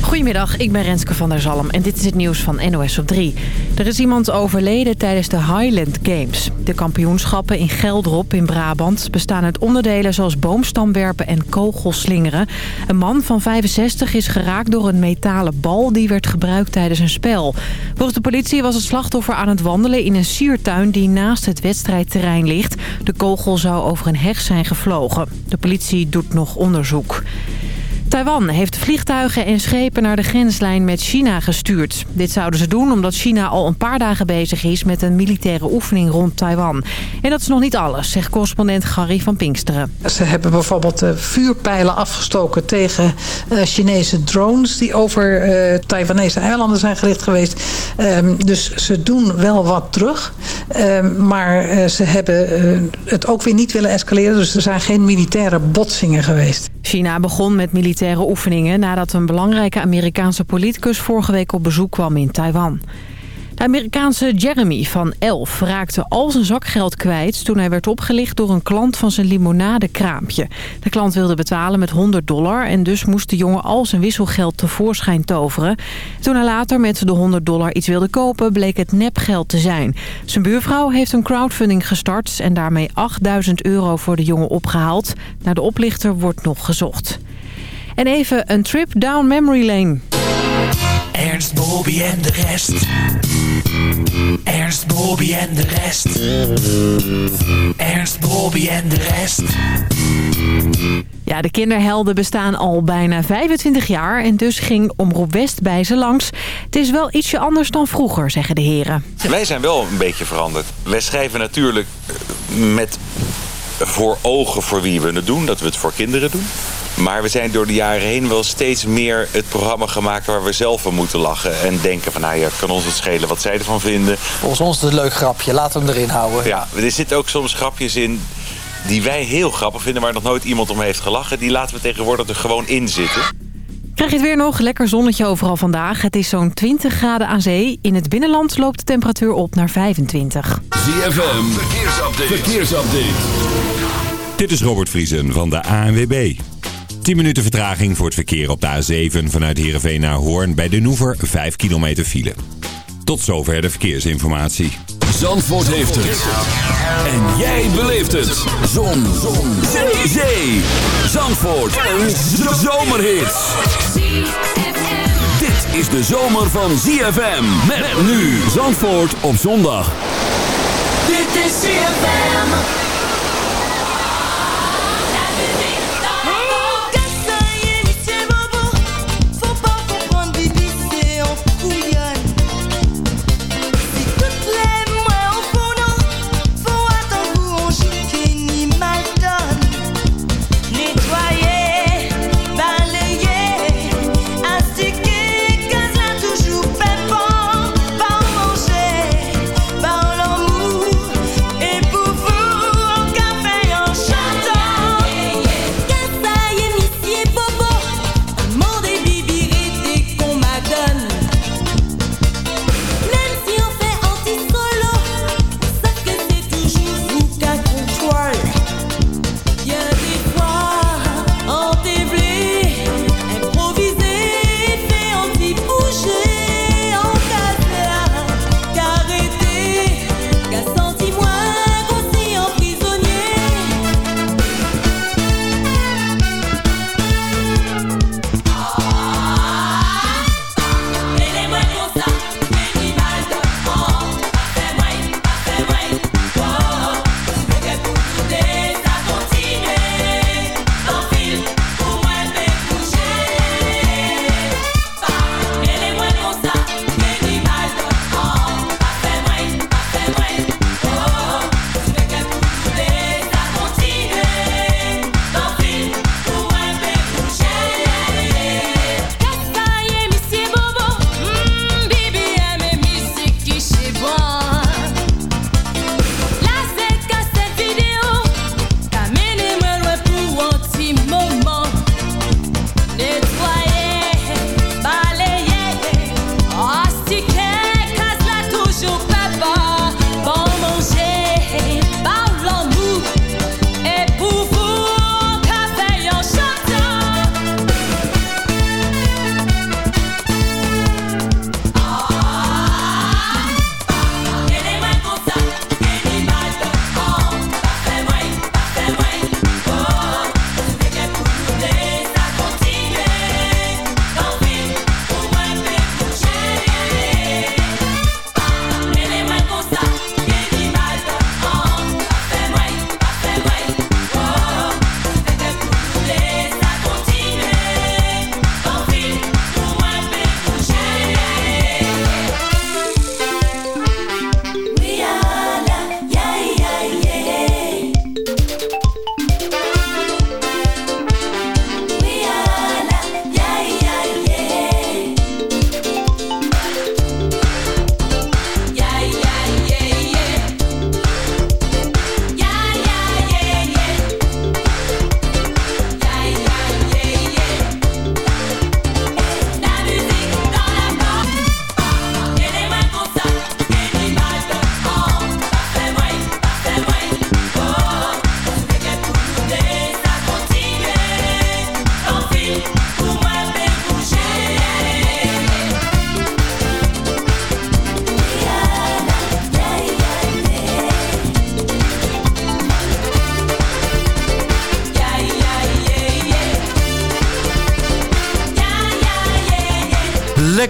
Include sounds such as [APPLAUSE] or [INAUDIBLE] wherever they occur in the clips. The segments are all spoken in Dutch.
Goedemiddag, ik ben Renske van der Zalm en dit is het nieuws van NOS op 3. Er is iemand overleden tijdens de Highland Games. De kampioenschappen in Geldrop in Brabant bestaan uit onderdelen zoals boomstamwerpen en kogelslingeren. Een man van 65 is geraakt door een metalen bal die werd gebruikt tijdens een spel. Volgens de politie was het slachtoffer aan het wandelen in een siertuin die naast het wedstrijdterrein ligt. De kogel zou over een heg zijn gevlogen. De politie doet nog onderzoek. Taiwan heeft vliegtuigen en schepen naar de grenslijn met China gestuurd. Dit zouden ze doen omdat China al een paar dagen bezig is met een militaire oefening rond Taiwan. En dat is nog niet alles, zegt correspondent Gary van Pinksteren. Ze hebben bijvoorbeeld uh, vuurpijlen afgestoken tegen uh, Chinese drones die over uh, Taiwanese eilanden zijn gericht geweest. Um, dus ze doen wel wat terug. Um, maar ze hebben het ook weer niet willen escaleren. Dus er zijn geen militaire botsingen geweest. China begon met militaire oefeningen nadat een belangrijke Amerikaanse politicus vorige week op bezoek kwam in Taiwan. De Amerikaanse Jeremy van 11 raakte al zijn zakgeld kwijt toen hij werd opgelicht door een klant van zijn limonadekraampje. De klant wilde betalen met 100 dollar en dus moest de jongen al zijn wisselgeld tevoorschijn toveren. Toen hij later met de 100 dollar iets wilde kopen bleek het nepgeld te zijn. Zijn buurvrouw heeft een crowdfunding gestart en daarmee 8000 euro voor de jongen opgehaald. Naar de oplichter wordt nog gezocht. En even een trip down memory lane. Ernst, Bobby en de rest. Ernst, Bobby en de rest. Ernst, Bobby en de rest. Ja, de kinderhelden bestaan al bijna 25 jaar en dus ging Omroep West bij ze langs. Het is wel ietsje anders dan vroeger, zeggen de heren. Wij zijn wel een beetje veranderd. Wij schrijven natuurlijk met voor ogen voor wie we het doen, dat we het voor kinderen doen. Maar we zijn door de jaren heen wel steeds meer het programma gemaakt waar we zelf van moeten lachen. En denken van, nou ja, kan ons het schelen wat zij ervan vinden. Volgens ons is het een leuk grapje, laten we hem erin houden. Ja, er zitten ook soms grapjes in die wij heel grappig vinden, waar nog nooit iemand om heeft gelachen. Die laten we tegenwoordig er gewoon in zitten. Krijg je het weer nog? Lekker zonnetje overal vandaag. Het is zo'n 20 graden aan zee. In het binnenland loopt de temperatuur op naar 25. ZFM, verkeersupdate. verkeersupdate. Dit is Robert Vriesen van de ANWB. 10 minuten vertraging voor het verkeer op de A7 vanuit Heerenveen naar Hoorn bij de Noever 5 kilometer file. Tot zover de verkeersinformatie. Zandvoort heeft het. En jij beleeft het. Zon. Zon. Zee. Zee. Zandvoort. Een zomerhit. Dit is de zomer van ZFM. Met nu Zandvoort op zondag. Dit is ZFM.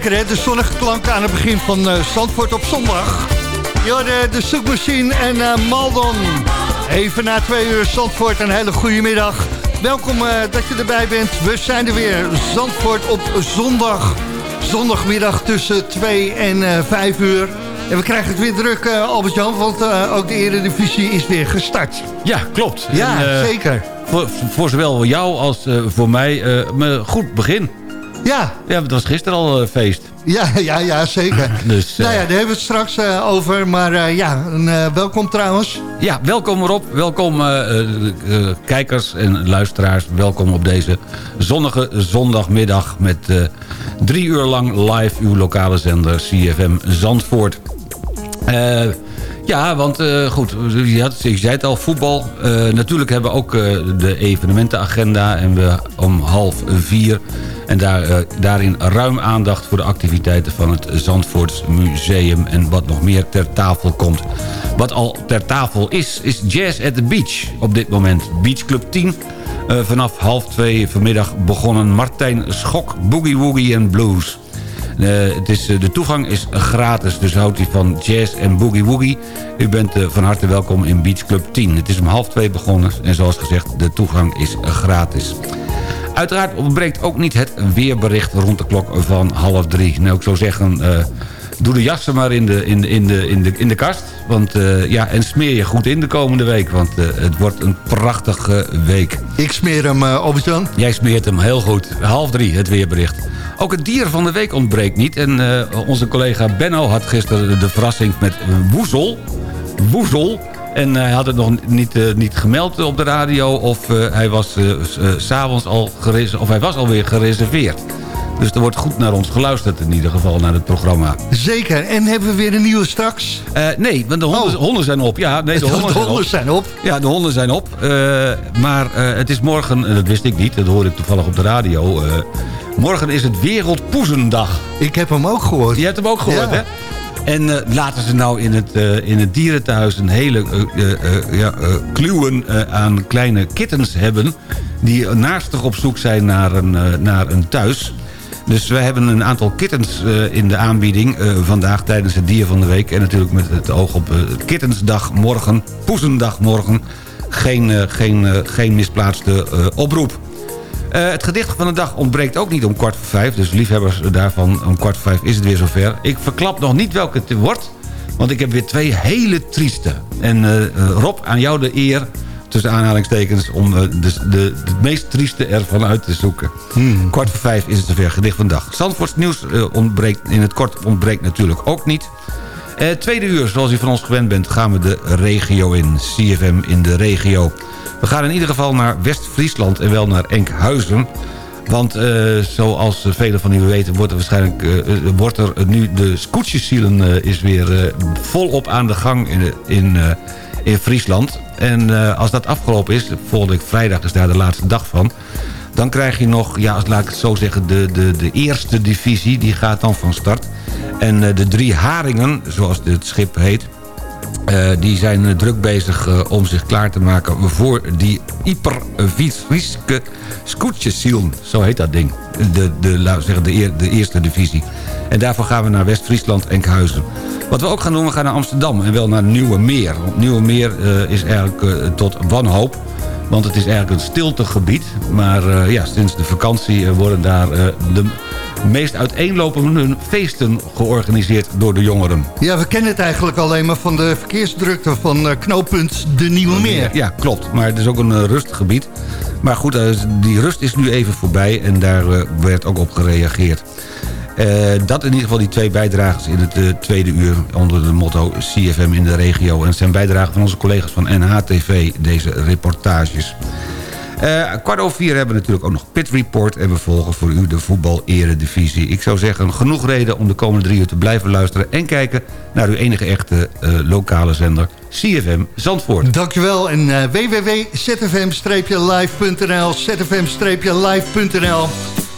Lekker hè, de zonnige klanken aan het begin van uh, Zandvoort op zondag. Ja, de, de zoekmachine en uh, Maldon. Even na twee uur Zandvoort, een hele goede middag. Welkom uh, dat je erbij bent. We zijn er weer, Zandvoort op zondag. Zondagmiddag tussen 2 en uh, 5 uur. En we krijgen het weer druk, Albert-Jan, want ook de Eredivisie is weer gestart. Ja, klopt. Ja, en, zeker. Voor, voor zowel jou als voor mij een goed begin. Ja. Ja, het was gisteren al feest. Ja, ja, ja zeker. [LAUGHS] dus, nou ja, daar hebben we het straks uh, over. Maar ja, welkom trouwens. Ja, welkom erop. Welkom kijkers en luisteraars. Welkom op deze zonnige zondagmiddag... met drie uur lang live uw lokale zender CFM Zandvoort. ja, want goed, je, had, je zei het al, voetbal. natuurlijk hebben we ook de evenementenagenda. En we om half vier... En daar, uh, daarin ruim aandacht voor de activiteiten van het Zandvoorts Museum... en wat nog meer ter tafel komt. Wat al ter tafel is, is Jazz at the Beach op dit moment. Beach Club 10. Uh, vanaf half twee vanmiddag begonnen Martijn Schok, Boogie Woogie en Blues. Uh, het is, de toegang is gratis, dus houdt u van jazz en boogie woogie. U bent van harte welkom in Beach Club 10. Het is om half twee begonnen en zoals gezegd, de toegang is gratis. Uiteraard ontbreekt ook niet het weerbericht rond de klok van half drie. Nou, ik zou zeggen, uh, doe de jassen maar in de, in de, in de, in de, in de kast. Want, uh, ja, en smeer je goed in de komende week. Want uh, het wordt een prachtige week. Ik smeer hem, uh, Albert-Jan. Jij smeert hem, heel goed. Half drie, het weerbericht. Ook het dier van de week ontbreekt niet. En onze collega Benno had gisteren de verrassing met woezel. Woezel. En hij had het nog niet, uh, niet gemeld op de radio... of uh, hij was uh, s'avonds al of hij was alweer gereserveerd. Dus er wordt goed naar ons geluisterd in ieder geval, naar het programma. Zeker. En hebben we weer een nieuwe straks? Uh, nee, want de honden, oh. honden, zijn op. Ja, nee, de, [LAUGHS] de honden, zijn, op. zijn, op. Ja, de honden zijn op. Uh, maar uh, het is morgen, dat wist ik niet, dat hoorde ik toevallig op de radio... morgen is het Wereldpoezendag. Ik heb hem ook gehoord. Je hebt hem ook gehoord, ja. hè? En uh, laten ze nou in het, uh, in het dierenthuis een hele uh, ja, kluwen aan kleine kittens hebben... die naastig op zoek zijn naar een, naar een thuis. Dus we hebben een aantal kittens in de aanbieding vandaag tijdens het dier van de week. En natuurlijk met het oog op kittensdag morgen, poezendag morgen. Geen, geen, geen misplaatste oproep. Uh, het gedicht van de dag ontbreekt ook niet om kwart voor vijf. Dus liefhebbers daarvan, om kwart voor vijf is het weer zover. Ik verklap nog niet welke het wordt. Want ik heb weer twee hele trieste. En uh, Rob, aan jou de eer, tussen aanhalingstekens... om uh, de, de, de, meest trieste ervan uit te zoeken. Hmm. Kwart voor vijf is het zover, gedicht van de dag. Zandvoorts nieuws ontbreekt, in het kort ontbreekt natuurlijk ook niet. tweede uur, zoals u van ons gewend bent, gaan we de regio in. CFM in de regio. We gaan in ieder geval naar West-Friesland en wel naar Enkhuizen. Want uh, zoals velen van u weten wordt er waarschijnlijk uh, wordt er nu de scootjesielen is weer volop aan de gang in, in, in Friesland. En als dat afgelopen is, volgende week vrijdag is daar de laatste dag van... dan krijg je nog, ja, laat ik het zo zeggen, de, de, de eerste divisie, die gaat dan van start. En de drie haringen, zoals het schip heet... Uh, die zijn uh, druk bezig uh, om zich klaar te maken voor die hyperfriske scootjesiel. Zo heet dat ding. De, de, zeggen, de, de eerste divisie. En daarvoor gaan we naar West-Friesland, Enkhuizen. Wat we ook gaan doen, we gaan naar Amsterdam en wel naar Nieuwe Meer. Want Nieuwe Meer is eigenlijk tot wanhoop. Want het is eigenlijk een stiltegebied. Maar ja, sinds de vakantie worden daar de meest uiteenlopende feesten georganiseerd door de jongeren. Ja, we kennen het eigenlijk alleen maar van de verkeersdrukte van uh, knooppunt De Nieuwe Meer. Ja, klopt. Maar het is ook een uh, rustgebied. Maar goed, uh, die rust is nu even voorbij en daar werd ook op gereageerd. dat in ieder geval die twee bijdragers in het tweede uur onder de motto CFM in de regio. En het zijn bijdragen van onze collega's van NHTV, deze reportages. Uh, kwart over vier hebben we natuurlijk ook nog Pit Report... en we volgen voor u de voetbal-eredivisie. Ik zou zeggen, genoeg reden om de komende drie uur te blijven luisteren... en kijken naar uw enige echte uh, lokale zender, CFM Zandvoort. Dankjewel en uh, www.zfm-live.nl zfm-live.nl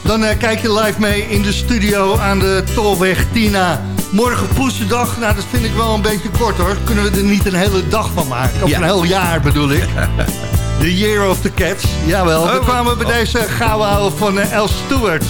Dan kijk je live mee in de studio aan de Tolweg Tina... Morgen Poesendag, nou dat vind ik wel een beetje kort hoor. Kunnen we er niet een hele dag van maken? Of ja. een heel jaar bedoel ik. [LAUGHS] The Year of the Cats. Jawel, oh, we kwamen bij oh. deze gouden ouwe van eh, El Stewart.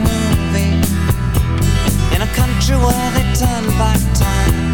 movie in a country where they turn back time.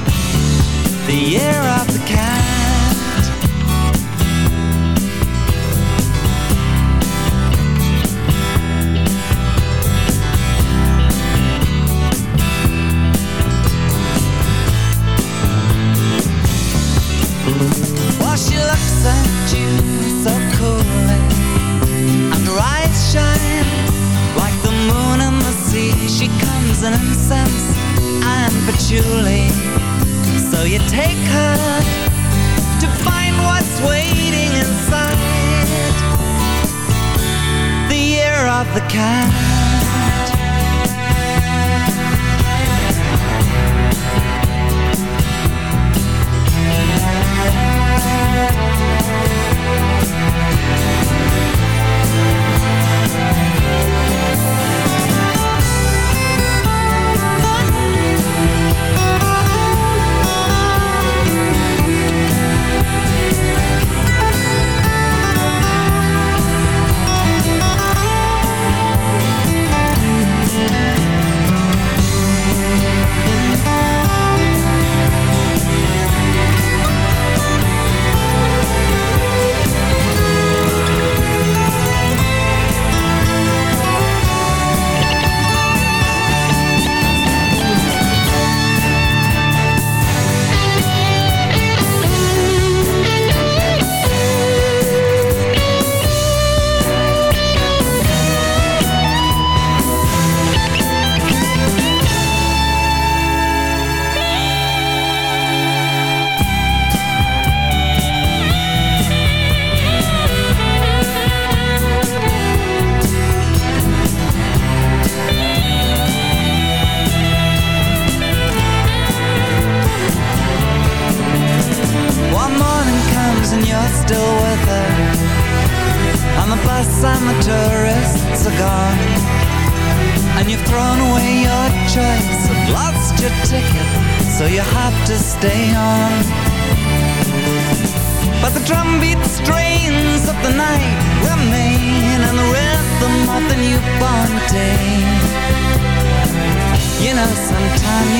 the year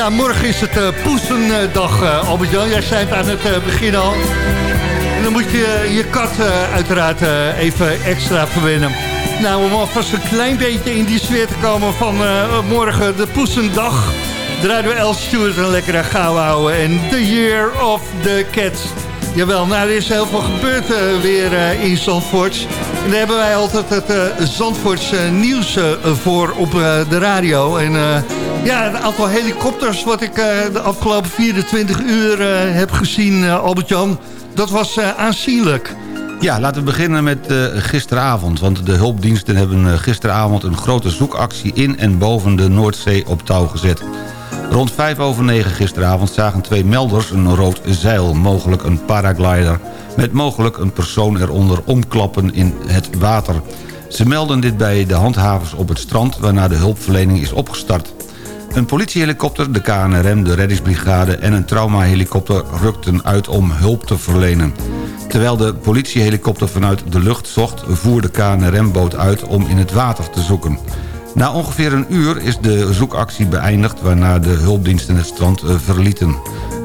Ja, morgen is het uh, Poesendag, uh, Albert-Jan. Jij zei het aan het uh, begin al. En dan moet je je kat uiteraard even extra verwennen. Nou, om alvast een klein beetje in die sfeer te komen van morgen de Poesendag... draaiden we El Stewart een lekkere gauw houden. En The Year of the Cat. Jawel, nou er is heel veel gebeurd weer in Zandvoort. En daar hebben wij altijd het uh, nieuws voor op de radio. En ja, een aantal helikopters wat ik de afgelopen 24 uur heb gezien, Albert-Jan... dat was aanzienlijk. Ja, laten we beginnen met gisteravond. Want de hulpdiensten hebben gisteravond een grote zoekactie in en boven de Noordzee op touw gezet. Rond 5 over 9 gisteravond zagen twee melders een rood zeil, mogelijk een paraglider... met mogelijk een persoon eronder omklappen in het water. Ze melden dit bij de handhavers op het strand... waarna de hulpverlening is opgestart. Een politiehelikopter, de KNRM, de reddingsbrigade en een traumahelikopter rukten uit om hulp te verlenen. Terwijl de politiehelikopter vanuit de lucht zocht, voer de KNRM-boot uit om in het water te zoeken. Na ongeveer een uur is de zoekactie beëindigd... waarna de hulpdiensten het strand eh, verlieten.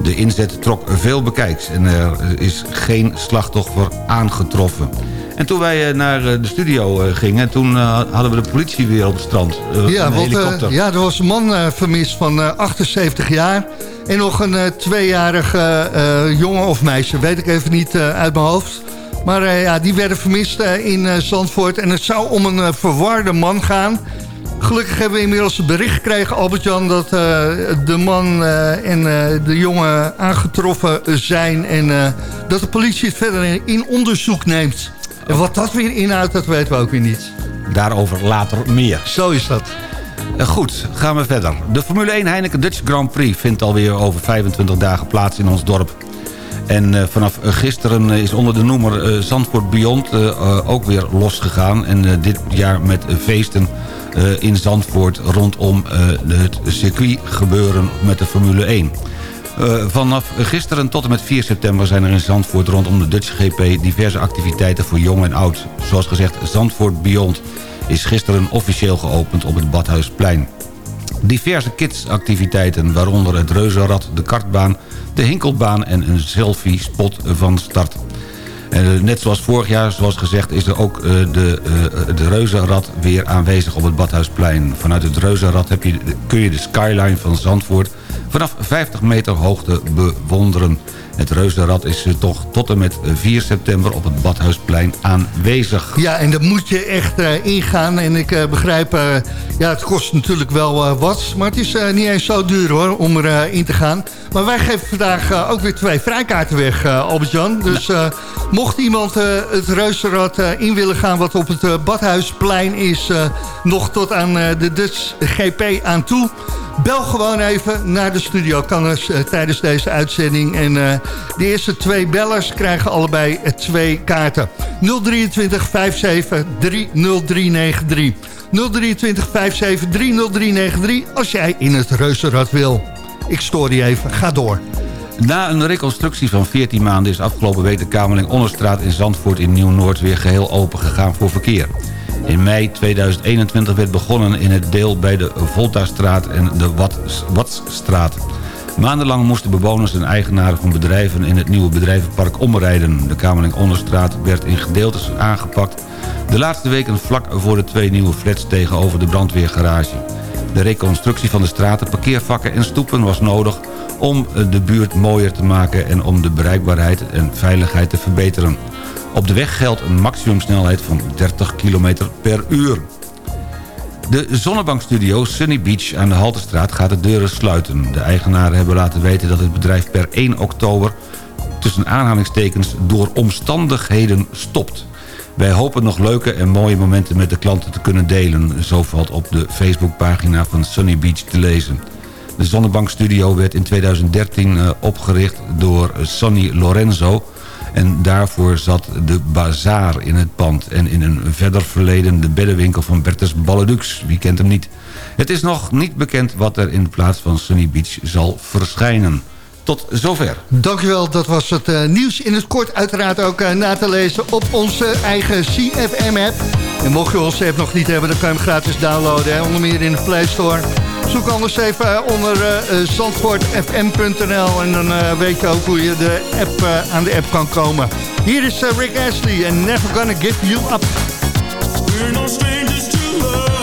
De inzet trok veel bekijks en er is geen slachtoffer aangetroffen. En toen wij eh, naar eh, de studio gingen, toen hadden we de politie weer op het strand. ja, want, ja, er was een man vermist van 78 jaar. En nog een tweejarige jongen of meisje, weet ik even niet uit mijn hoofd. Maar ja, die werden vermist in Zandvoort. En het zou om een verwarde man gaan... Gelukkig hebben we inmiddels het bericht gekregen, Albert-Jan... dat uh, de man uh, en uh, de jongen aangetroffen zijn... en dat de politie het verder in onderzoek neemt. En wat dat weer inhoudt, dat weten we ook weer niet. Daarover later meer. Zo is dat. Goed, gaan we verder. De Formule 1 Heineken Dutch Grand Prix vindt alweer over 25 dagen plaats in ons dorp. En vanaf gisteren is onder de noemer Zandvoort Beyond ook weer losgegaan. En dit jaar met feesten eh, in Zandvoort rondom eh, het circuit gebeuren met de Formule 1. Uh, vanaf gisteren tot en met 4 september zijn er in Zandvoort rondom de Dutch GP diverse activiteiten voor jong en oud. Zoals gezegd, Zandvoort Beyond is gisteren officieel geopend op het Badhuisplein. Diverse kidsactiviteiten, waaronder het reuzenrad, de kartbaan, de hinkelbaan en een selfie-spot van start. En eh, net zoals vorig jaar, zoals gezegd, is er ook uh, de, de reuzenrad weer aanwezig op het Badhuisplein. Vanuit het reuzenrad heb je, kun je de skyline van Zandvoort vanaf 50 meter hoogte bewonderen. Het reuzenrad is toch tot en met 4 september op het Badhuisplein aanwezig. Ja, en daar moet je echt uh, ingaan. En ik uh, begrijp, uh, ja, het kost natuurlijk wel wat. Maar het is niet eens zo duur hoor, om erin in te gaan. Maar wij geven vandaag ook weer twee vrijkaarten weg, Albert-Jan. Dus mocht iemand het reuzenrad in willen gaan... wat op het Badhuisplein is, nog tot aan de Dutch GP aan toe... Bel gewoon even naar de studio. Kan tijdens deze uitzending. En de eerste twee bellers krijgen allebei uh, twee kaarten. 023 57 30393. 023 57 30393 als jij in het reuzenrad wil. Ik stoor die even. Ga door. Na een reconstructie van 14 maanden is afgelopen week de Kamerling Onderstraat in Zandvoort in Nieuw-Noord weer geheel open gegaan voor verkeer. In mei 2021 werd begonnen in het deel bij de Voltastraat en de Watsstraat. Maandenlang moesten bewoners en eigenaren van bedrijven in het nieuwe bedrijvenpark omrijden. De Kamerling Onderstraat werd in gedeeltes aangepakt. De laatste weken vlak voor de twee nieuwe flats tegenover de brandweergarage. De reconstructie van de straten, parkeervakken en stoepen was nodig om de buurt mooier te maken en om de bereikbaarheid en veiligheid te verbeteren. Op de weg geldt een maximumsnelheid van 30 km per uur. De zonnebankstudio Sunny Beach aan de Haltestraat gaat de deuren sluiten. De eigenaren hebben laten weten dat het bedrijf per 1 oktober... tussen aanhalingstekens door omstandigheden stopt. Wij hopen nog leuke en mooie momenten met de klanten te kunnen delen. Zo valt op de Facebookpagina van Sunny Beach te lezen. De zonnebankstudio werd in 2013 eh, opgericht door Sonny Lorenzo en daarvoor zat de bazaar in het pand. En in een verder verleden de beddenwinkel van Bertus Balledux. Wie kent hem niet? Het is nog niet bekend wat er in plaats van Sunny Beach zal verschijnen. Tot zover. Dankjewel, dat was het uh, nieuws in het kort. Uiteraard ook uh, na te lezen op onze eigen CFM-app. En mocht je onze app nog niet hebben, dan kan je hem gratis downloaden. Hè, onder meer in de Play Store. Zoek anders even eh, onder uh, zandvoortfm.nl en dan weet je ook hoe je de app, aan de app kan komen. Hier is Rick Ashley en Never Gonna Give You Up. No to love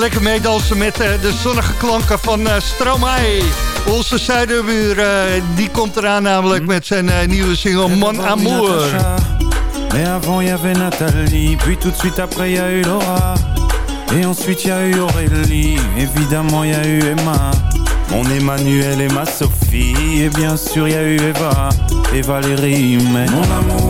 lekker meedansen met eh, de zonnige klanken van eh Stromae. Onze zuiderbuur, eh, die komt eraan namelijk met zijn nieuwe single Mon Amour. Mais avant il y avait Nathalie, puis tout de suite après il y a eu Laura. Et ensuite il y a eu Aurélie, évidemment il y a eu Emma. Mon Emmanuel et ma Sophie, et bien sûr il y a eu Eva et Valérie. Mais mon amour,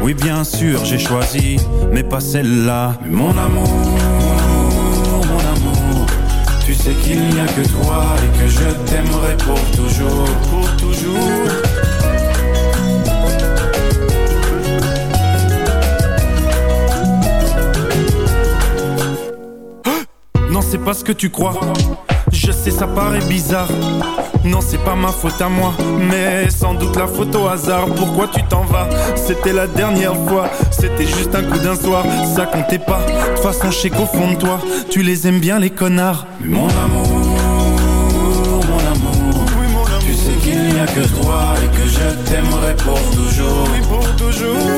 Oui, bien sûr, j'ai choisi. Mais pas celle-là. Mon amour, mon amour. Tu sais qu'il n'y a que toi. Et que je t'aimerai pour toujours. Pour toujours. Non, c'est pas ce que tu crois. Ça paraît bizarre. Non, c'est pas ma faute à moi, mais sans doute la faute au hasard. Pourquoi tu t'en vas? C'était la dernière fois. C'était juste un coup d'un soir, ça comptait pas. De toute façon, je sais qu'au fond de toi, tu les aimes bien, les connards. Mais mon amour, mon amour, tu sais qu'il n'y a que toi et que je t'aimerai pour toujours. Oui, pour toujours.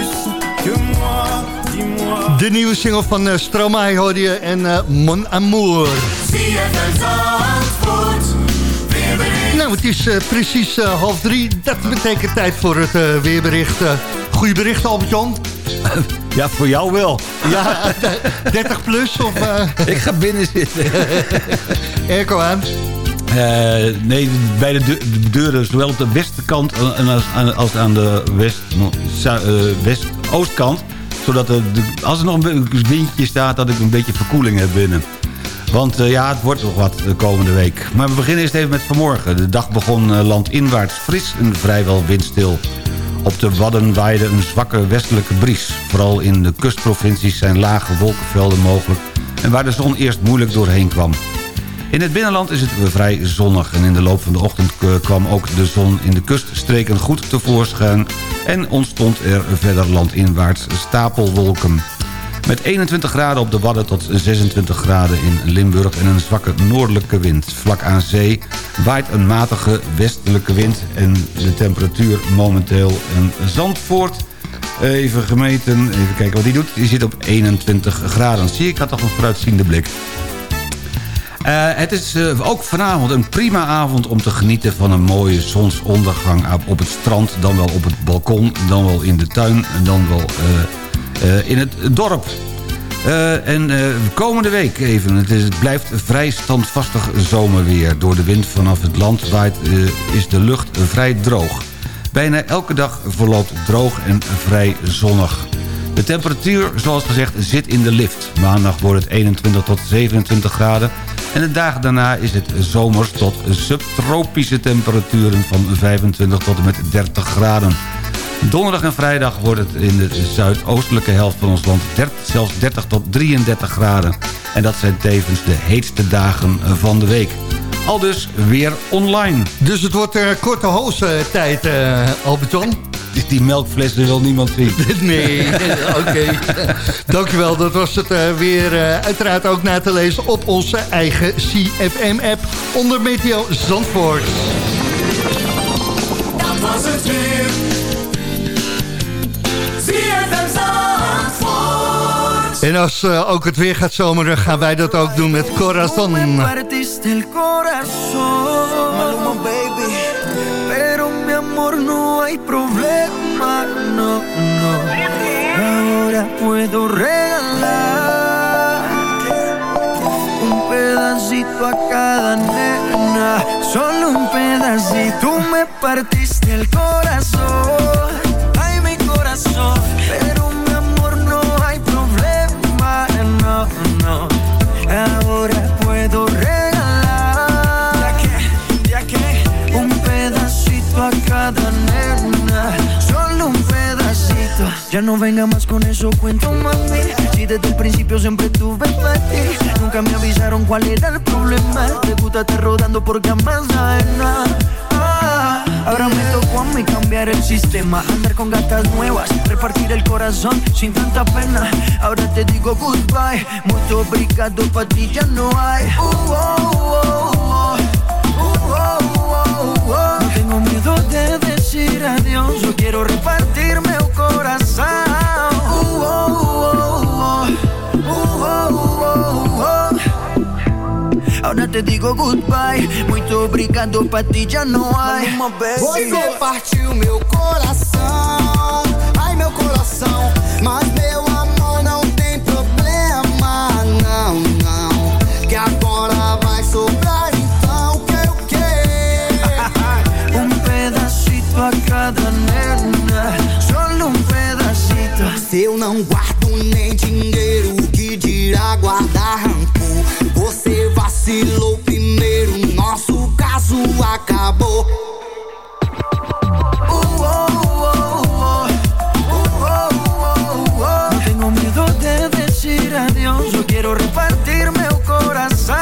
Nieuwe single van uh, Stromae hoorde je en uh, Mon Amour. Nou, het is uh, precies half drie. Dat betekent tijd voor het weerbericht. goeie bericht, Albert-Jan? [LAUGHS] Ja, voor jou wel. Ja, 30 plus? Of, [LAUGHS] Ik ga binnen zitten. [LAUGHS] Airco aan. Uh, nee, bij de, deuren, zowel op de westkant als, als aan de west, uh, west-oostkant. Zodat er, als er nog een windje staat, dat ik een beetje verkoeling heb binnen. Want uh, ja, het wordt nog wat de komende week. Maar we beginnen eerst even met vanmorgen. De dag begon landinwaarts fris en vrijwel windstil. Op de Wadden waaide een zwakke westelijke bries. Vooral in de kustprovincies zijn lage wolkenvelden mogelijk... en waar de zon eerst moeilijk doorheen kwam. In het binnenland is het vrij zonnig en in de loop van de ochtend kwam ook de zon in de kuststreken goed tevoorschijn en ontstond er verder landinwaarts stapelwolken. Met 21 graden op de Wadden tot 26 graden in Limburg en een zwakke noordelijke wind. Vlak aan zee waait een matige westelijke wind en de temperatuur momenteel in Zandvoort... Even gemeten, even kijken wat die doet. Die zit op 21 graden. Zie ik, had toch een vooruitziende blik. Uh, het is uh, ook vanavond een prima avond om te genieten van een mooie zonsondergang op het strand, dan wel op het balkon, dan wel in de tuin en dan wel uh, in het dorp. en komende week even, het, blijft vrij standvastig zomerweer. Door de wind vanaf het land waait, is de lucht vrij droog. Bijna elke dag verloopt droog en vrij zonnig. De temperatuur, zoals gezegd, zit in de lift. Maandag wordt het 21 tot 27 graden en de dagen daarna is het zomers tot subtropische temperaturen van 25 tot en met 30 graden. Donderdag en vrijdag wordt het in de zuidoostelijke helft van ons land 30, zelfs 30 tot 33 graden. En dat zijn tevens de heetste dagen van de week. Al dus weer online. Dus het wordt uh, korte hoze tijd, uh, Alberton. Die, die melkflessen wil niemand zien. [LAUGHS] nee, [LAUGHS] oké. Dankjewel, dat was het uh, weer uh, uiteraard ook na te lezen op onze eigen CFM-app onder Meteo Zandvoort. Dat was het weer. En als uh, ook het weer gaat zomeren, gaan wij dat ook doen met Corazon. Amor no hay problema, no, no. Ahora puedo regalar un pedacito a cada nena, solo un pedacito. Tú me partiste el corazón, Ya no venga más con eso, cuento mami. Si desde el principio siempre tuve ti, nunca me avisaron cuál era el problema. Te gusta estar rodando por camas. Ah, ahora me tocó a mí cambiar el sistema, andar con gatas nuevas, repartir el corazón sin tanta pena. Ahora te digo goodbye, mucho obrigado, pa' ti ya no hay. Uh, oh, oh, oh. No tengo miedo de decir adiós. Yo quiero repartirme te digo goodbye. Muito obrigado, pra ti já não há. Você partiu meu coração. Ai, meu coração. Mas meu amor não tem problema. Não, não. Que agora vai sobrar. [LAUGHS] a cada nena, solo um pedacito. Se eu não guardo vacilou primeiro, caso. No tengo miedo de decir adiós, yo quiero repartir meu coração.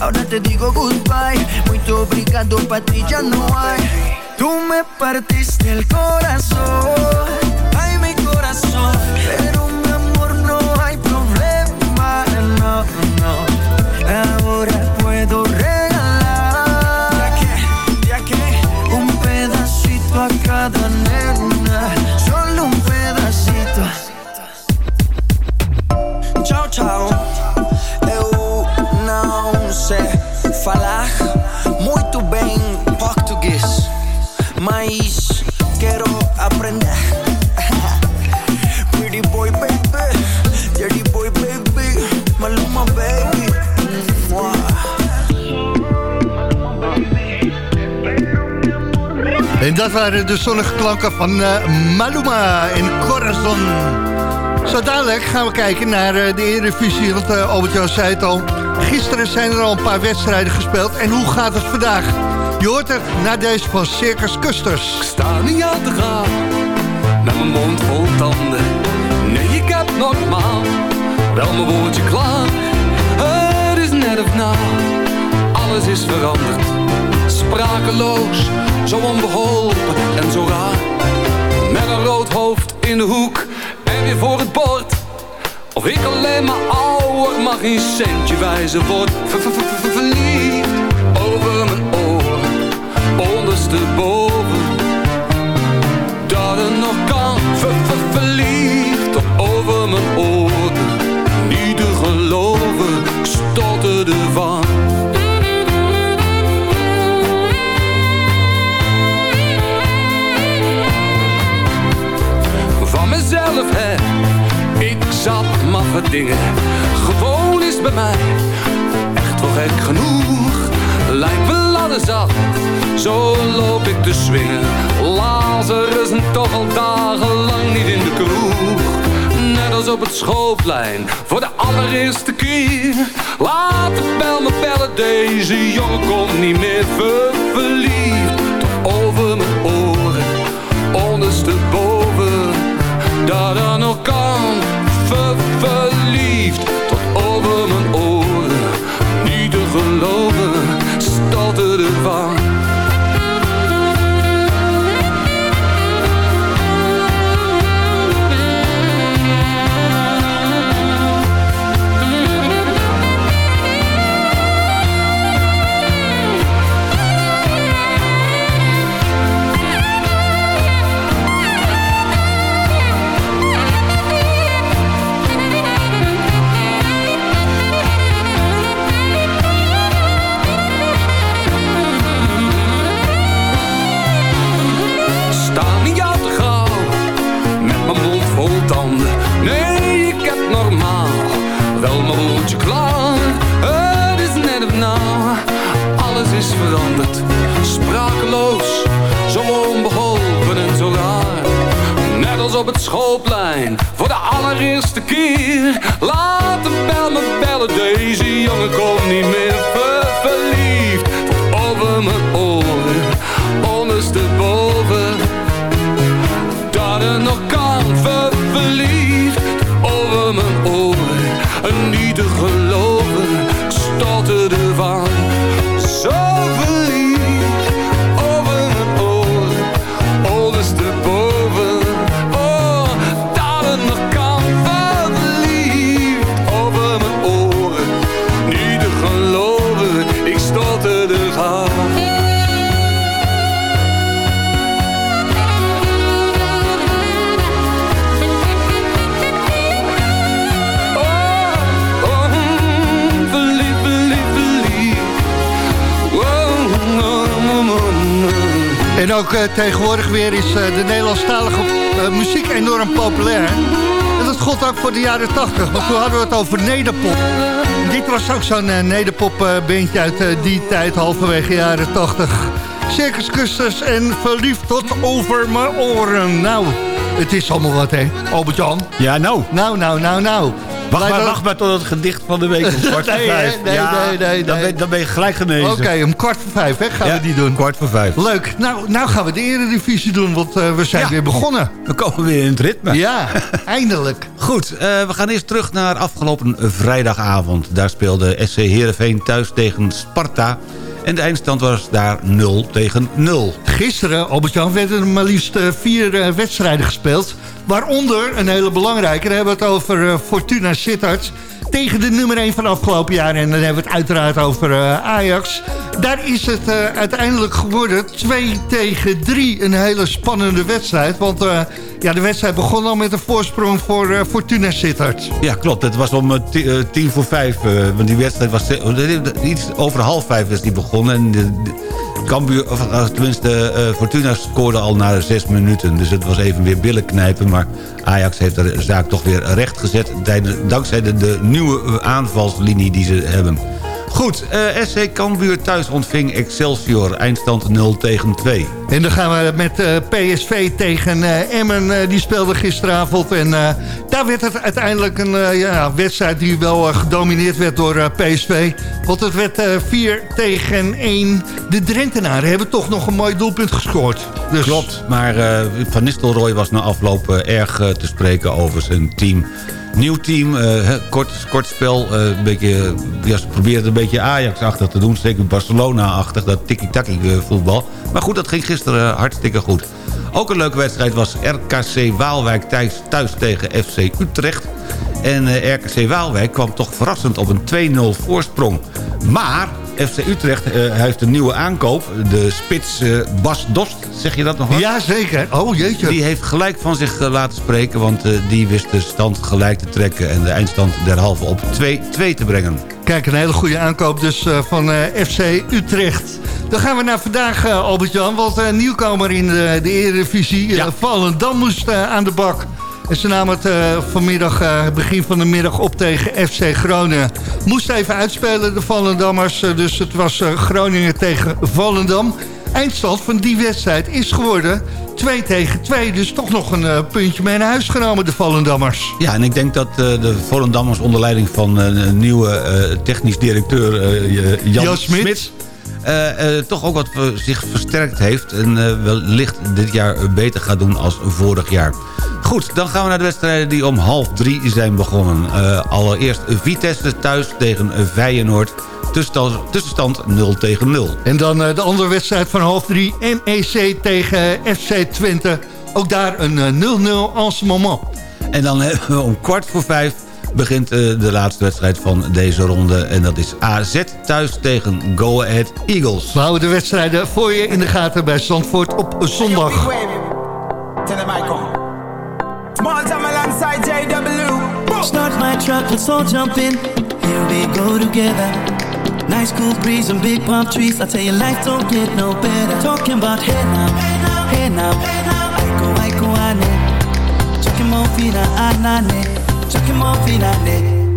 Ahora te digo goodbye, muito obrigado, pa' ti ya no hay. Tú me partiste el corazón, on dat waren de zonnige klanken van eh, Maluma in Corazon. Zo dadelijk gaan we kijken naar eh, de Eredivisie. Want eh, Albert-Jan zei het al. Gisteren zijn er al een paar wedstrijden gespeeld. En hoe gaat het vandaag? Je hoort het na deze van Circus Custers. Ik sta niet aan te gaan, met mijn mond vol tanden. Nee, ik heb normaal wel mijn woordje klaar. Het is net of na, alles is veranderd. Sprakeloos, zo onbeholpen en zo raar. Met een rood hoofd in de hoek en weer voor het bord. Of ik alleen maar ouder, mag geen centje wijzen word. Ver- ver- ver- ver- Verliefd over mijn oren, ondersteboven. Dat het nog kan, ver- ver- verliefd over mijn oren. Niet te geloven, ik stotterde. Van dingen. Gewoon is bij mij echt wel gek genoeg. Lijkt me zat, zo loop ik te swingen. Lazarus en toch al dagenlang niet in de kroeg. Net als op het schoolplein, voor de allereerste keer. Laat de bel me bellen, deze jongen komt niet meer ver verliefd. Tot over mijn oren, ondersteboven. Dat er nog kan, stotterde van. Tegenwoordig weer is eh, de Nederlandstalige eh, muziek enorm populair. En dat gold ook voor de jaren 80. Want toen hadden we het over nederpop. Dit was ook zo'n eh, nederpop bandje uit die tijd, halverwege jaren 80. Circus Custers en verliefd tot over mijn oren. Nou, het is allemaal wat, hè, Albert-Jan? Ja, nou. Nou, nou, nou, nou. Wacht maar, wacht maar tot het gedicht van de week om [LAUGHS] kwart voor vijf. Nee, ja, nee, nee, Dan, nee. ben, dan ben je gelijk genezen. Oké, om kwart voor vijf hè, gaan Ja, we die doen. Kwart voor vijf. Leuk. Nou, nou gaan we de eredivisie doen, want eh, we zijn Ja. weer begonnen. We komen weer in het ritme. Ja, [LAUGHS] eindelijk. Goed, eh, we gaan eerst terug naar afgelopen vrijdagavond. Daar speelde SC Heerenveen thuis tegen Sparta. En de eindstand was daar 0 tegen 0. Gisteren, Albert-Jan, werden er maar liefst eh, vier eh, wedstrijden gespeeld. Waaronder een hele belangrijke. Dan hebben we het over eh, Fortuna Sittard. Tegen de nummer 1 van afgelopen jaar. En dan hebben we het uiteraard over Ajax. Daar is het uiteindelijk geworden 2 tegen 3. Een hele spannende wedstrijd. Want ja, de wedstrijd begon al met een voorsprong voor uh, Fortuna Sittard. Ja, klopt. Het was om uh, tien voor vijf. want die wedstrijd was iets over half vijf is die begonnen. En de, de Cambuur, of tenminste, Fortuna scoorde al na zes minuten. Dus het was even weer billen knijpen. Maar Ajax heeft de zaak toch weer recht gezet... dankzij de, de nieuwe aanvalslinie die ze hebben. Goed, uh, SC Cambuur thuis ontving Excelsior. Eindstand 0 tegen 2. En dan gaan we met uh, PSV tegen uh, Emmen. die speelde gisteravond. En daar werd het uiteindelijk een ja, wedstrijd die wel gedomineerd werd door PSV. Want het werd 4 tegen 1. De Drentenaren hebben toch nog een mooi doelpunt gescoord. Dus... Klopt, maar Van Nistelrooy was na afloop erg te spreken over zijn team... Nieuw team, uh, kort, kort spel. Uh, een beetje, ja, ze proberen het een beetje Ajax-achtig te doen. Zeker Barcelona-achtig, dat tiki-taki eh, voetbal. Maar goed, dat ging gisteren hartstikke goed. Ook een leuke wedstrijd was RKC Waalwijk thuis, thuis tegen FC Utrecht. En RKC Waalwijk kwam toch verrassend op een 2-0 voorsprong. Maar FC Utrecht uh, heeft een nieuwe aankoop. De spits uh, Bas Dost, zeg je dat nog wel? Ja, zeker. Oh, jeetje. Die heeft gelijk van zich uh, laten spreken... want die wist de stand gelijk te trekken... en de eindstand derhalve op 2-2 te brengen. Kijk, een hele goede aankoop dus van FC Utrecht. Dan gaan we naar vandaag, Albert-Jan. Want nieuwkomer in de, de Eredivisie, ja. Vallendam moest aan de bak... En ze namen het uh, vanmiddag, uh, begin van de middag op tegen FC Groningen. Moest even uitspelen, de Vollendammers. Uh, dus het was Groningen tegen Volendam. Eindstand van die wedstrijd is geworden 2 tegen 2. Dus toch nog een puntje mee naar huis genomen, de Volendammers. Ja, en ik denk dat de Volendammers onder leiding van een nieuwe technisch directeur Jan, Jan Smit... toch ook wat zich versterkt heeft... en wellicht dit jaar beter gaat doen als vorig jaar. Goed, dan gaan we naar de wedstrijden die om half drie zijn begonnen. Allereerst Vitesse thuis tegen Feyenoord. Tussenstand, tussenstand 0 tegen 0. En dan uh, de andere wedstrijd van half drie. NEC tegen FC Twente. Ook daar een 0-0 uh, en ce moment. En dan hebben we om kwart voor vijf begint uh, de laatste wedstrijd van deze ronde. En dat is AZ thuis tegen Go Ahead Eagles. We houden de wedstrijden voor je in de gaten bij Zandvoort op zondag. Small time alongside JW. Start my truck, let's all jump in. Here we go together. Nice cool breeze and big palm trees. I tell you, life don't get no better. Talking about hey now, hey now, hey now. Aiko, aiko, ane. Chucking fina, anane. Chucking fina, ne.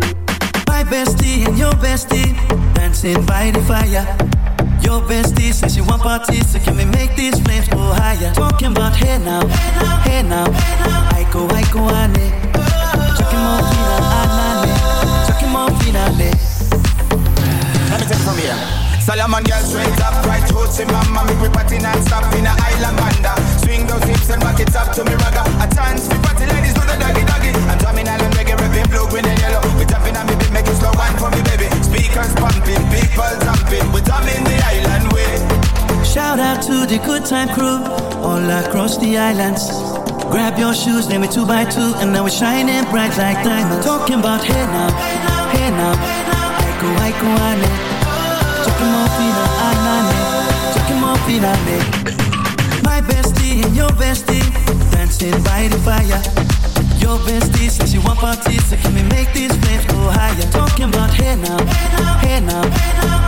My bestie and your bestie dancing by the fire. Your bestie says she want parties, so can we make these flames go higher? Talking about hey now, hey now, I go, I go, ane. Chucking more fina, anane. Chucking more fina, ne. Let me take it from here. Solomon girl straight up, right hoots in mama Make we party non-stop in a island banda Swing those hips and rock it up to me ragga A chance for me baby. Speakers pumping, people jumping We drumming the island way. Shout out to the good time crew All across the islands. Grab your shoes, name it two by two And now we're shining bright like diamonds. Talking about hey now, hey now, hey now. I go, I know fina, anane, fina, My bestie and your bestie dancing by the fire. Your bestie says she want parties, so can we make these flames go higher? Talking about hey now, hey now,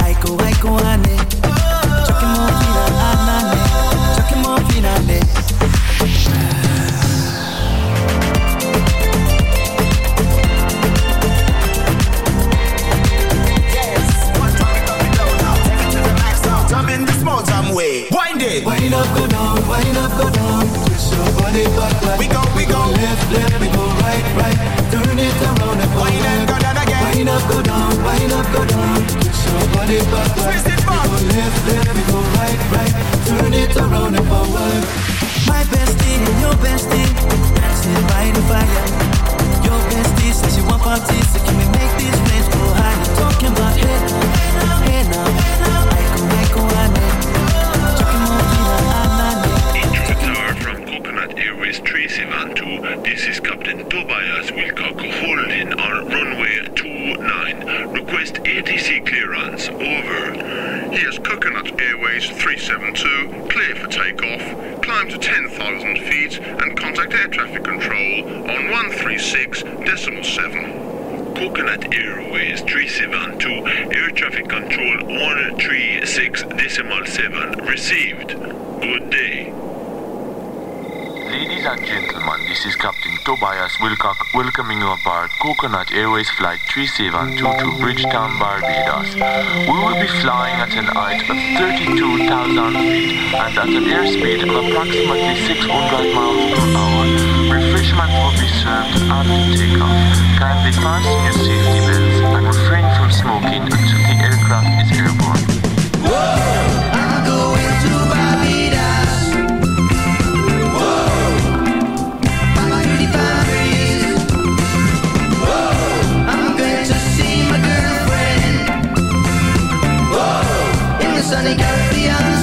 I go, I go, ane. fina, anane, fina, it. Wind up, go down, wind up, go down. Twist your body back like we go, we go left, left, we go right, right. Turn it around and wind and go down again. Wind up, go down, wind up, go down. Twist your body back like Twist it back. We go left, left, we go right, right. Turn it around and forward. My bestie and your bestie dancing by the fire. Your bestie says you want parties, so can we make these flames go higher? Talking about hey now, hey now, hey now. I go, I Tobias Wilcock holding on runway 29. Request ATC clearance, over. Here's Coconut Airways 372, clear for takeoff. climb to 10,000 feet and contact air traffic control on 136.7. Coconut Airways 372, air traffic control 136.7 received. Good day. Ladies and gentlemen, this is Captain Tobias Wilcock welcoming you aboard Coconut Airways Flight 3722 to Bridgetown, Barbados. We will be flying at an height of 32,000 feet and at an airspeed of approximately 600 miles per hour. Refreshments will be served after takeoff. Kindly fasten your safety belts and refrain from smoking until the aircraft is airborne. I'm sunny Caribbean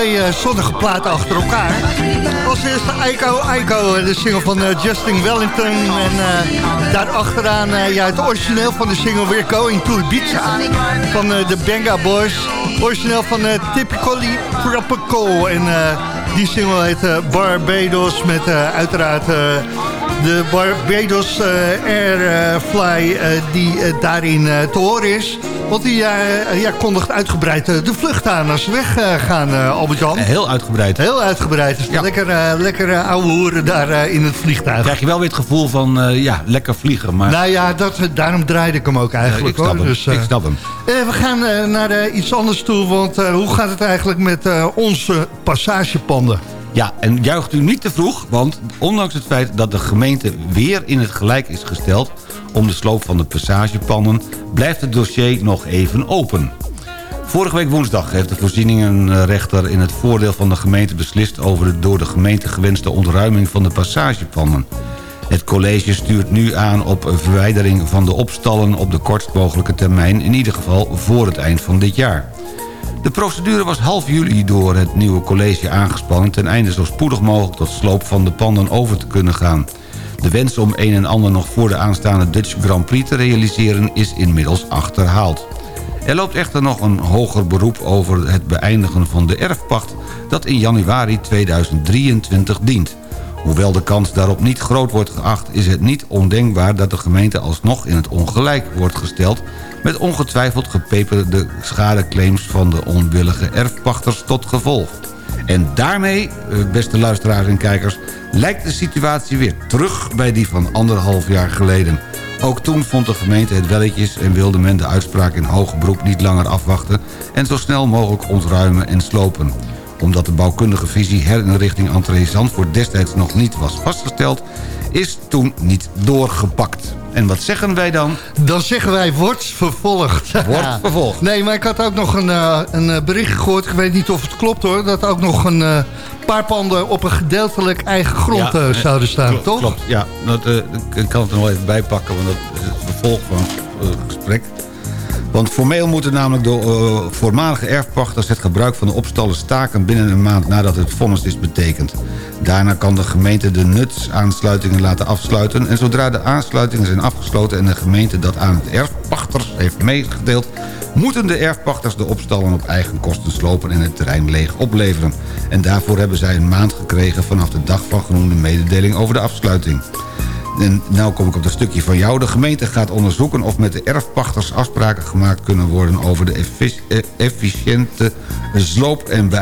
twee eh, zonnige platen achter elkaar. Als eerste Aiko Aiko, eh, de single van eh, Justin Wellington. En eh, daarachteraan eh, ja, het origineel van de single We're Going to Ibiza. Van de Benga Boys. Origineel van Typically Tropical. En die single heet Barbados met uiteraard... de Barbados eh, Airfly eh, die eh, daarin eh, te horen is. Want die ja, kondigt uitgebreid de vlucht aan als ze weggaan, Albert-Jan. Heel uitgebreid. Heel uitgebreid. Dus lekker, lekker ouwe hoeren daar in het vliegtuig. krijg je wel weer het gevoel van, ja, lekker vliegen. Maar Nou ja, dat, daarom draaide ik hem ook eigenlijk. ik snap hoor. hem. Dus, ik snap hem. we gaan naar iets anders toe, want hoe gaat het eigenlijk met onze passagepanden? Ja, en juicht u niet te vroeg, want ondanks het feit dat de gemeente weer in het gelijk is gesteld... om de sloop van de passagepannen, blijft het dossier nog even open. Vorige week woensdag heeft de voorzieningenrechter in het voordeel van de gemeente beslist... over de door de gemeente gewenste ontruiming van de passagepannen. Het college stuurt nu aan op verwijdering van de opstallen op de kortst mogelijke termijn... in ieder geval voor het eind van dit jaar. De procedure was half juli door het nieuwe college aangespannen... ten einde zo spoedig mogelijk tot sloop van de panden over te kunnen gaan. De wens om een en ander nog voor de aanstaande Dutch Grand Prix te realiseren... is inmiddels achterhaald. Er loopt echter nog een hoger beroep over het beëindigen van de erfpacht... dat in januari 2023 dient. Hoewel de kans daarop niet groot wordt geacht... is het niet ondenkbaar dat de gemeente alsnog in het ongelijk wordt gesteld... met ongetwijfeld gepeperde schadeclaims van de onwillige erfpachters tot gevolg. En daarmee, eh, beste luisteraars en kijkers... lijkt de situatie weer terug bij die van anderhalf jaar geleden. Ook toen vond de gemeente het welletjes en wilde men de uitspraak in hoge beroep niet langer afwachten... en zo snel mogelijk ontruimen en slopen. Omdat de bouwkundige visie herinrichting Entree Zandvoort destijds nog niet was vastgesteld... is toen niet doorgepakt. En wat zeggen wij dan? Dan zeggen wij wordt vervolgd. [LAUGHS] Wordt vervolgd. Nee, maar ik had ook nog een, eh, een eh, bericht gehoord. Ik weet niet of het klopt hoor. Dat ook nog een eh, paar panden op een gedeeltelijk eigen grond zouden staan, klopt, toch? Klopt, ja. Dat, ik kan het er nog even bij pakken, want dat is het vervolg van het gesprek. Want formeel moeten namelijk de eh, voormalige erfpachters... het gebruik van de opstallen staken binnen een maand nadat het vonnis is betekend. Daarna kan de gemeente de nutsaansluitingen laten afsluiten... en zodra de aansluitingen zijn afgesloten en de gemeente dat aan de erfpachters heeft meegedeeld... moeten de erfpachters de opstallen op eigen kosten slopen en het terrein leeg opleveren. En daarvoor hebben zij een maand gekregen vanaf de dag van genoemde mededeling over de afsluiting. En nou kom ik op dat stukje van jou. De gemeente gaat onderzoeken of met de erfpachters afspraken gemaakt kunnen worden... over de eh, efficiënte sloop en,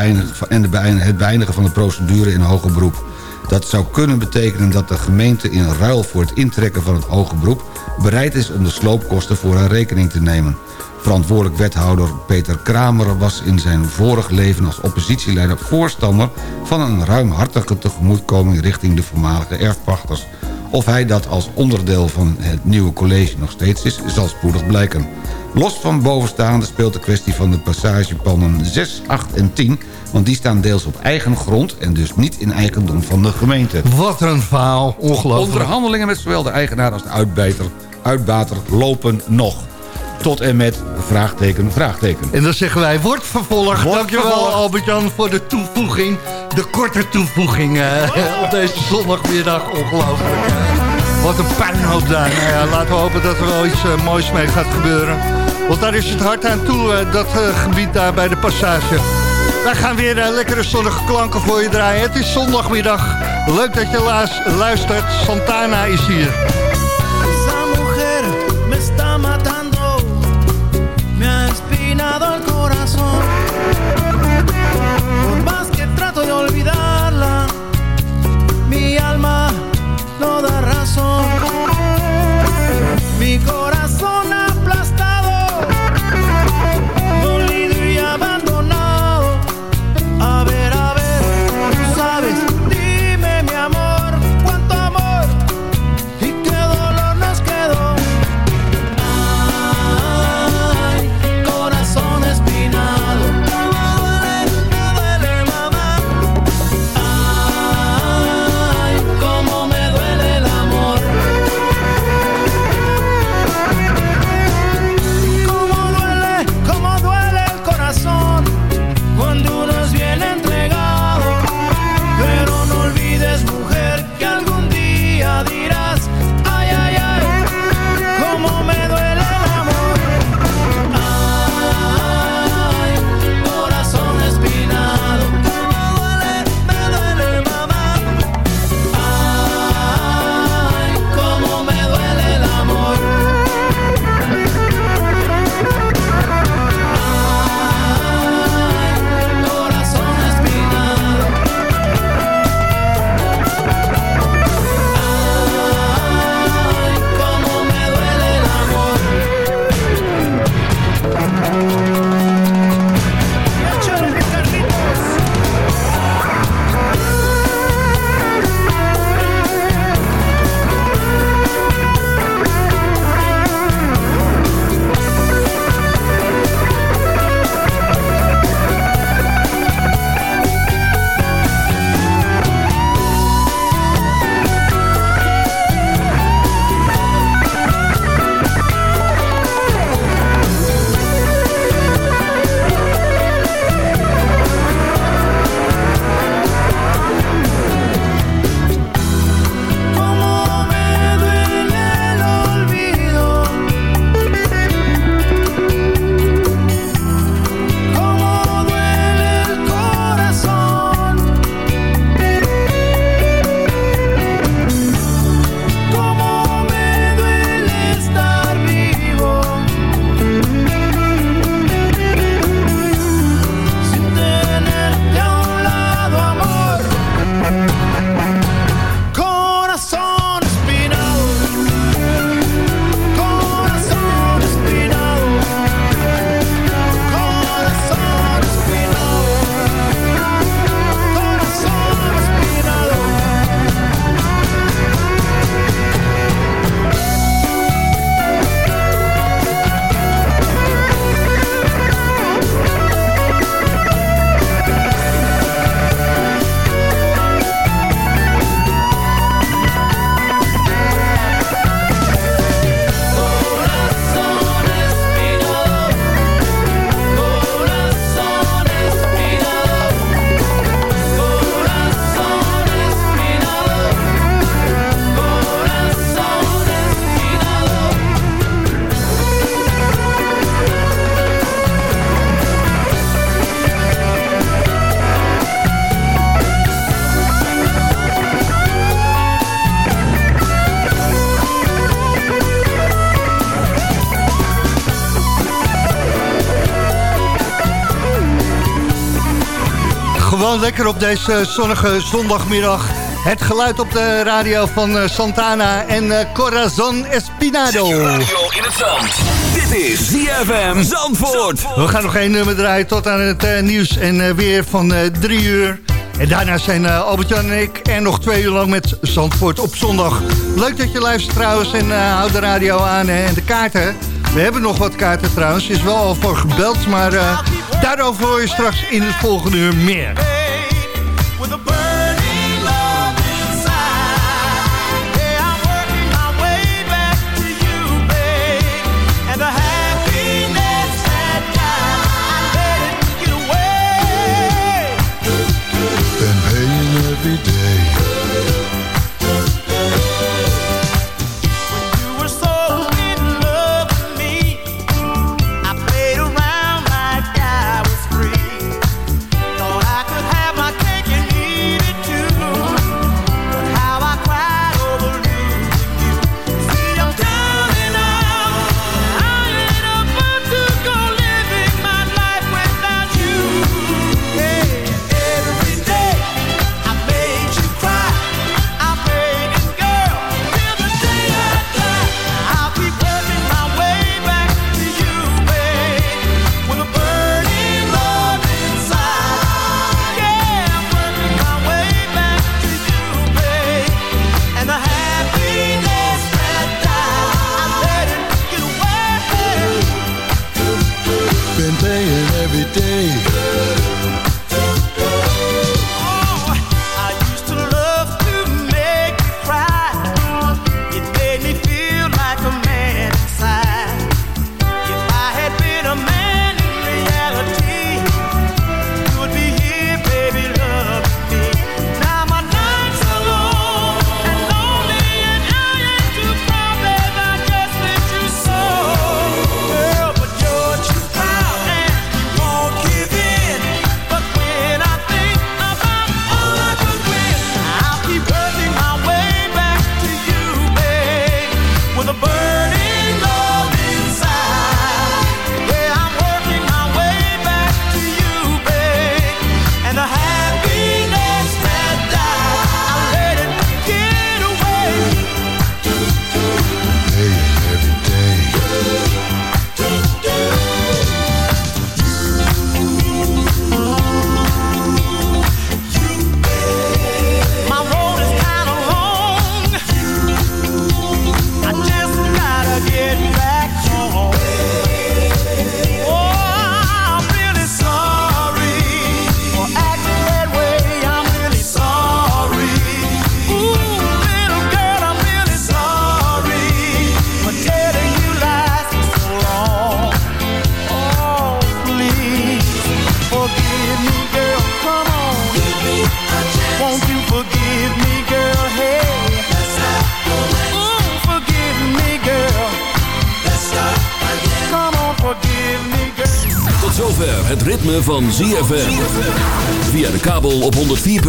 en het beëindigen van de procedure in hoger beroep. Dat zou kunnen betekenen dat de gemeente in ruil voor het intrekken van het hoger beroep... bereid is om de sloopkosten voor haar rekening te nemen. Verantwoordelijk wethouder Peter Kramer was in zijn vorig leven als oppositieleider voorstander van een ruimhartige tegemoetkoming richting de voormalige erfpachters. Of hij dat als onderdeel van het nieuwe college nog steeds is, zal spoedig blijken. Los van bovenstaande speelt de kwestie van de passagepanden 6, 8 en 10... want die staan deels op eigen grond en dus niet in eigendom van de gemeente. Wat een verhaal, ongelooflijk. Onderhandelingen met zowel de eigenaar als de uitbijter, uitbater lopen nog. Tot en met vraagteken, vraagteken. En dan zeggen wij, wordt vervolgd. Dankjewel. Albert-Jan voor de toevoeging. De korte toevoeging eh, op deze zondagmiddag. Ongelooflijk. Wat een puinhoop daar. Nou ja, laten we hopen dat er wel iets eh, moois mee gaat gebeuren. Want daar is het hard aan toe, eh, dat gebied daar bij de passage. Wij gaan weer lekkere zonnige klanken voor je draaien. Het is zondagmiddag. Leuk dat je luistert. Santana is hier. gewoon lekker op deze zonnige zondagmiddag. Het geluid op de radio van eh, Santana en eh, Corazon Espinado. radio in het zand. Dit is ZFM Zandvoort. We gaan nog één nummer draaien tot aan het eh, nieuws en weer van drie uur. En daarna zijn Albert-Jan en ik en nog twee uur lang met Zandvoort op zondag. Leuk dat je luistert trouwens en houd de radio aan en de kaarten. We hebben nog wat kaarten trouwens. Is wel al voor gebeld, maar... Daarover hoor je straks in het volgende uur meer.